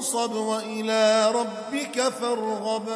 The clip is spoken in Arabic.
فانصب وإلى ربك فارغب.